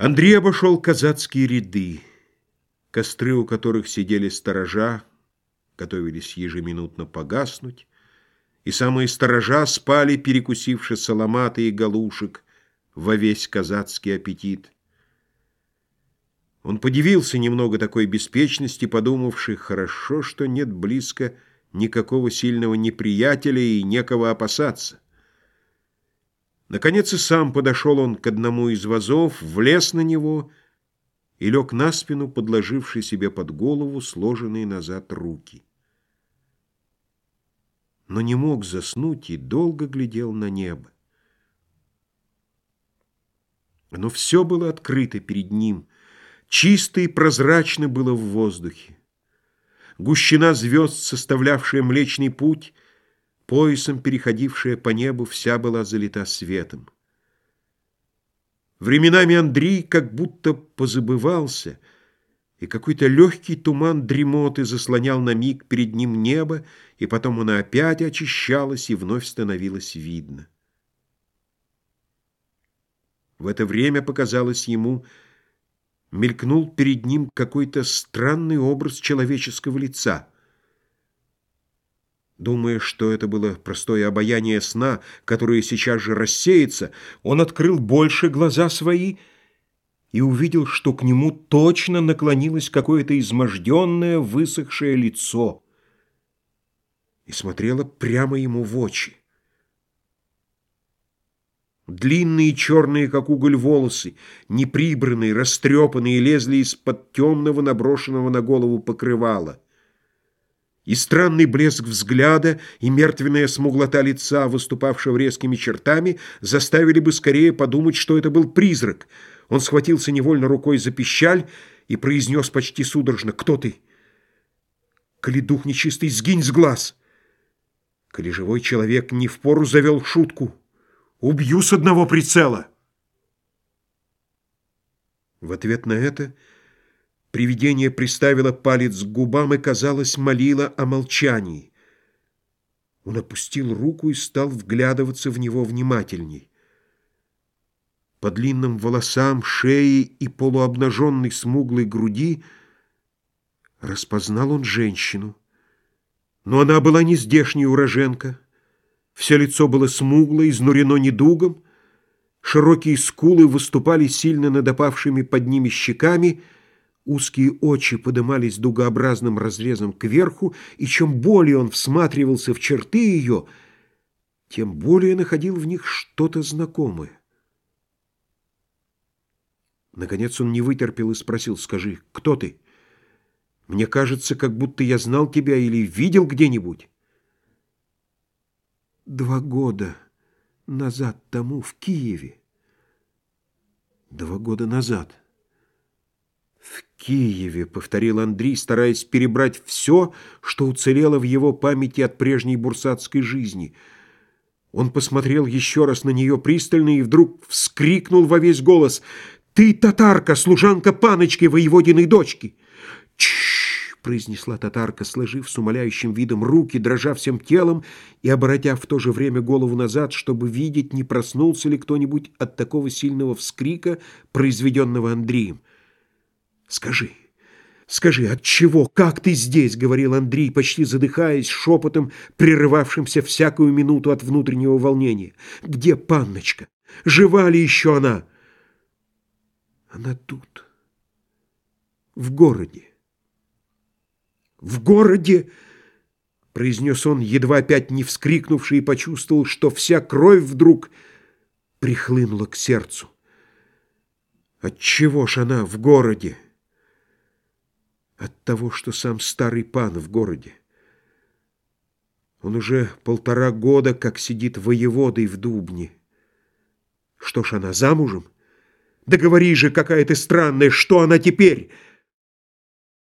Андрей обошел казацкие ряды, костры у которых сидели сторожа, готовились ежеминутно погаснуть, и самые сторожа спали, перекусивши соломаты и галушек во весь казацкий аппетит. Он подивился немного такой беспечности, подумавший, хорошо, что нет близко никакого сильного неприятеля и некого опасаться. Наконец и сам подошел он к одному из вазов, влез на него и лег на спину, подложивший себе под голову сложенные назад руки. Но не мог заснуть и долго глядел на небо. Но все было открыто перед ним, чисто и прозрачно было в воздухе. Гущина звезд, составлявшая Млечный Путь, поясом переходившая по небу, вся была залита светом. Временами Андрей как будто позабывался, и какой-то легкий туман дремоты заслонял на миг перед ним небо, и потом оно опять очищалось и вновь становилось видно. В это время показалось ему, мелькнул перед ним какой-то странный образ человеческого лица — Думая, что это было простое обаяние сна, которое сейчас же рассеется, он открыл больше глаза свои и увидел, что к нему точно наклонилось какое-то изможденное, высохшее лицо и смотрело прямо ему в очи. Длинные черные, как уголь, волосы, неприбранные, растрепанные, лезли из-под темного, наброшенного на голову покрывала — и странный блеск взгляда, и мертвенная смуглота лица, выступавшего резкими чертами, заставили бы скорее подумать, что это был призрак. Он схватился невольно рукой за пищаль и произнес почти судорожно «Кто ты?» «Коли дух нечистый, сгинь с глаз!» Коли живой человек не впору завел шутку «Убью с одного прицела!» В ответ на это Привидение приставило палец к губам и, казалось, молило о молчании. Он опустил руку и стал вглядываться в него внимательней. По длинным волосам, шее и полуобнаженной смуглой груди распознал он женщину. Но она была не здешняя уроженка. Все лицо было смугло, изнурено недугом, широкие скулы выступали сильно над опавшими под ними щеками — Узкие очи подымались дугообразным разрезом кверху, и чем более он всматривался в черты ее, тем более находил в них что-то знакомое. Наконец он не вытерпел и спросил, «Скажи, кто ты? Мне кажется, как будто я знал тебя или видел где-нибудь». «Два года назад тому в Киеве». «Два года назад». «В Киеве», — повторил Андрей, стараясь перебрать все, что уцелело в его памяти от прежней бурсатской жизни. Он посмотрел еще раз на нее пристально и вдруг вскрикнул во весь голос. «Ты татарка, служанка паночки, воеводиной дочки!» «Чш!» — произнесла татарка, сложив с умоляющим видом руки, дрожа всем телом и оборотя в то же время голову назад, чтобы видеть, не проснулся ли кто-нибудь от такого сильного вскрика, произведенного Андреем. Скажи, скажи, от чего, как ты здесь, говорил Андрей, почти задыхаясь, шепотом, прерывавшимся всякую минуту от внутреннего волнения. Где панночка? Жива ли еще она? Она тут, в городе. В городе, произнес он, едва опять не вскрикнувший, и почувствовал, что вся кровь вдруг прихлынула к сердцу. Отчего ж она в городе? От того, что сам старый пан в городе. Он уже полтора года как сидит воеводой в Дубне. Что ж она, замужем? Да говори же, какая ты странная, что она теперь?